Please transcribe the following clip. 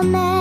雨